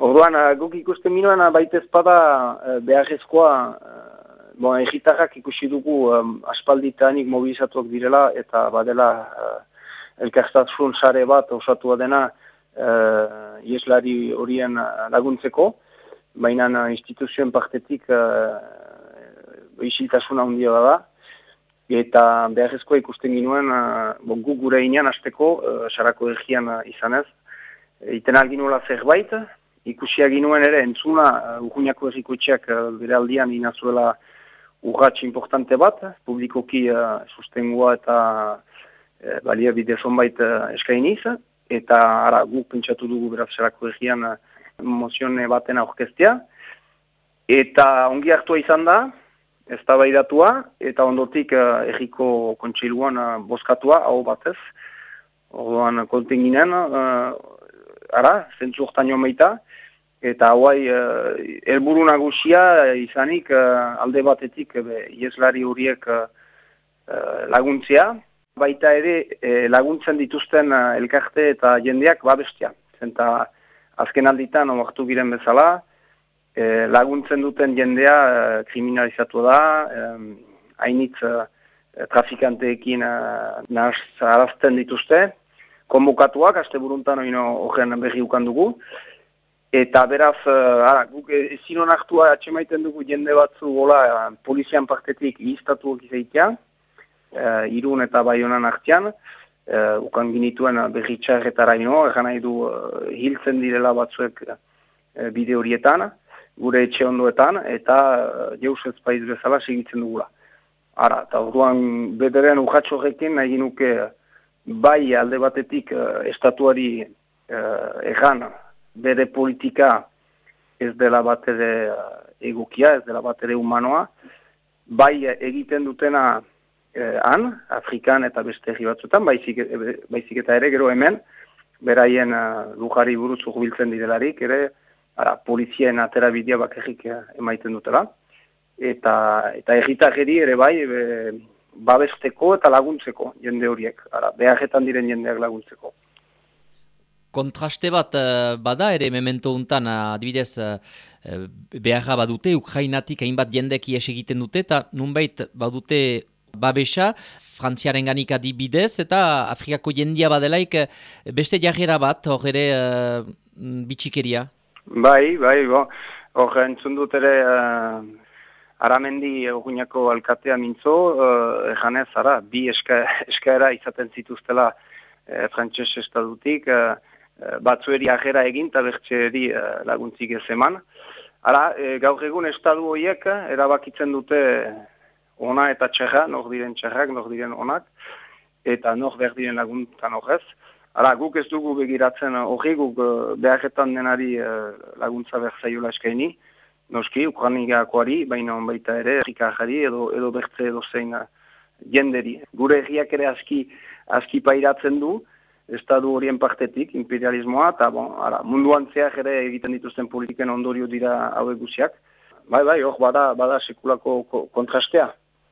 Orduan, guk ikusten minuen baita ezpada beharrezkoa, bon, egitarrak ikusi dugu um, aspalditanik mobilizatuak direla eta badela uh, elkartasun sare bat osatua dena uh, ieslari horien laguntzeko, baina instituzioen partetik uh, isiltasuna handia da, eta beharrezkoa ikusten ginuen uh, bon, gu gure inean azteko, uh, sarako egian uh, izanez, iten alginuela zerbait, ikusia ginuen ere entzuna uh, urguñako egikoetxeak uh, bere aldian inazuela urratx importante bat, publikoki uh, sustengua eta uh, balia bide zonbait uh, eskainiz, eta ara guk pentsatu dugu beraz sarako egian uh, mozione baten aurkestia, eta ongi hartua izan da, ez eta ondotik uh, erriko kontseiluan uh, boskatua, hau batez, orduan konten ginen, uh, ara, zentzu hortan joan Eta hauai, uh, elburu nagusia izanik uh, alde batetik uh, ieslari horiek uh, laguntzea, baita ere laguntzen dituzten uh, elkarte eta jendeak babestia. Zenta azken alditan, omartu giren bezala, laguntzen duten jendea uh, kriminalizatu da, um, hainitz uh, trafikanteekin uh, nahaz dituzte, konbukatuak, azte buruntan oino horren berri dugu, Eta beraz, uh, ara, guk ezin honartua atxemaiten dugu jende batzu gola uh, polizian partetik iztatu egizeitea, uh, irun eta bai honan hartian, uh, ukan ginituen uh, berri txarretara ino, egan nahi du uh, hiltzen direla batzuek uh, bide horietan, gure etxe ondoetan, eta uh, jeus ez paiz bezala segitzen dugula. Ara, eta orduan bederen urratxo horrekin nahi nuke bai alde batetik uh, estatuari uh, egan, bere politika ez dela bat ere eh, egokia, ez dela bat ere humanoa, bai egiten dutena eh, han, Afrikan eta beste herri batzutan, baizik, baizik eta ere gero hemen, beraien uh, lujari buruz urbiltzen direlarik, ere ara, polizien atera bidea bakarrik uh, emaiten dutela. Eta, eta erritarri ere bai, babesteko eta laguntzeko jende horiek, ara, beharretan diren jendeak laguntzeko. Kontraste bat uh, bada ere memento untan adibidez uh, beharra badute Ukrainatik hainbat jendeki es egiten dute eta nunbait badute babesa Frantziaren ganik adibidez eta Afrikako jendia badelaik beste jarrera bat hor ere uh, bitxikeria. Bai, bai, bo. hor entzun dut ere uh, Aramendi eguneko alkatea mintzo, uh, ejanez, ara, bi eska, eskaera izaten zituztela uh, frantxez estadutik, Eh, batzueri ajera egin eta bertxeri eh, laguntzik ez eman. Hala, e, gaur egun estadu horiek erabakitzen dute ona eta txerra, nor diren txerrak, nor diren onak, eta nor behar diren laguntan horrez. Hala, guk ez dugu begiratzen hori, guk beharretan denari laguntza behar zaiola eskaini, noski, ukranigakoari, baina baita ere, errikajari edo, edo bertze edo zein jenderi. Gure erriak ere aski, aski pairatzen du, estadu horien partetik, imperialismoa, eta bon, ara, munduan zehar ere egiten dituzten politiken ondorio dira hauek guziak. Bai, bai, hor, bada, bada sekulako kontrastea.